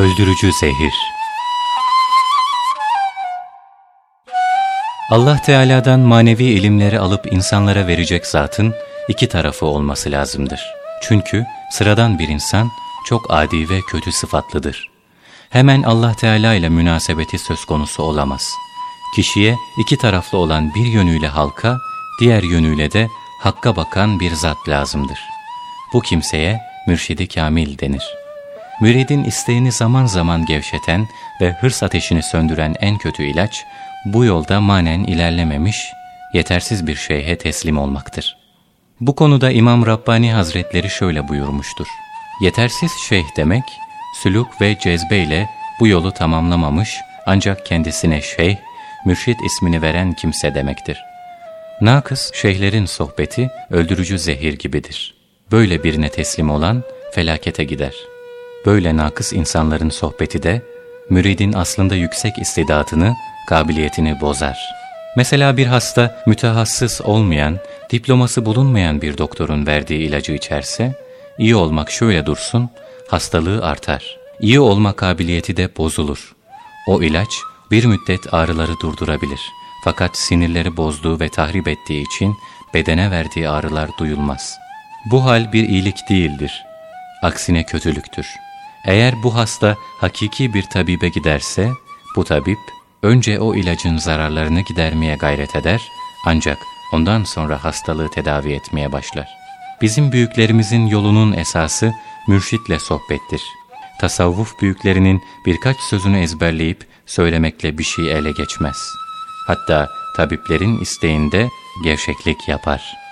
Öldürücü zehir Allah Teala'dan manevi ilimleri alıp insanlara verecek zatın iki tarafı olması lazımdır. Çünkü sıradan bir insan çok adi ve kötü sıfatlıdır. Hemen Allah Teala ile münasebeti söz konusu olamaz. Kişiye iki taraflı olan bir yönüyle halka, diğer yönüyle de hakka bakan bir zat lazımdır. Bu kimseye mürşidi kamil denir. Müridin isteğini zaman zaman gevşeten ve hırs ateşini söndüren en kötü ilaç, bu yolda manen ilerlememiş, yetersiz bir şeyhe teslim olmaktır. Bu konuda İmam Rabbani Hazretleri şöyle buyurmuştur. Yetersiz şeyh demek, sülük ve cezbeyle bu yolu tamamlamamış ancak kendisine şeyh, mürşit ismini veren kimse demektir. Nakıs şeyhlerin sohbeti öldürücü zehir gibidir. Böyle birine teslim olan felakete gider. Böyle nakıs insanların sohbeti de müridin aslında yüksek istidatını, kabiliyetini bozar. Mesela bir hasta mütehassıs olmayan, diploması bulunmayan bir doktorun verdiği ilacı içerse, iyi olmak şöyle dursun, hastalığı artar. İyi olma kabiliyeti de bozulur. O ilaç bir müddet ağrıları durdurabilir. Fakat sinirleri bozduğu ve tahrip ettiği için bedene verdiği ağrılar duyulmaz. Bu hal bir iyilik değildir. Aksine kötülüktür. Eğer bu hasta hakiki bir tabibe giderse, bu tabip önce o ilacın zararlarını gidermeye gayret eder, ancak ondan sonra hastalığı tedavi etmeye başlar. Bizim büyüklerimizin yolunun esası mürşitle sohbettir. Tasavvuf büyüklerinin birkaç sözünü ezberleyip söylemekle bir şey ele geçmez. Hatta tabiplerin isteğinde gevşeklik yapar.''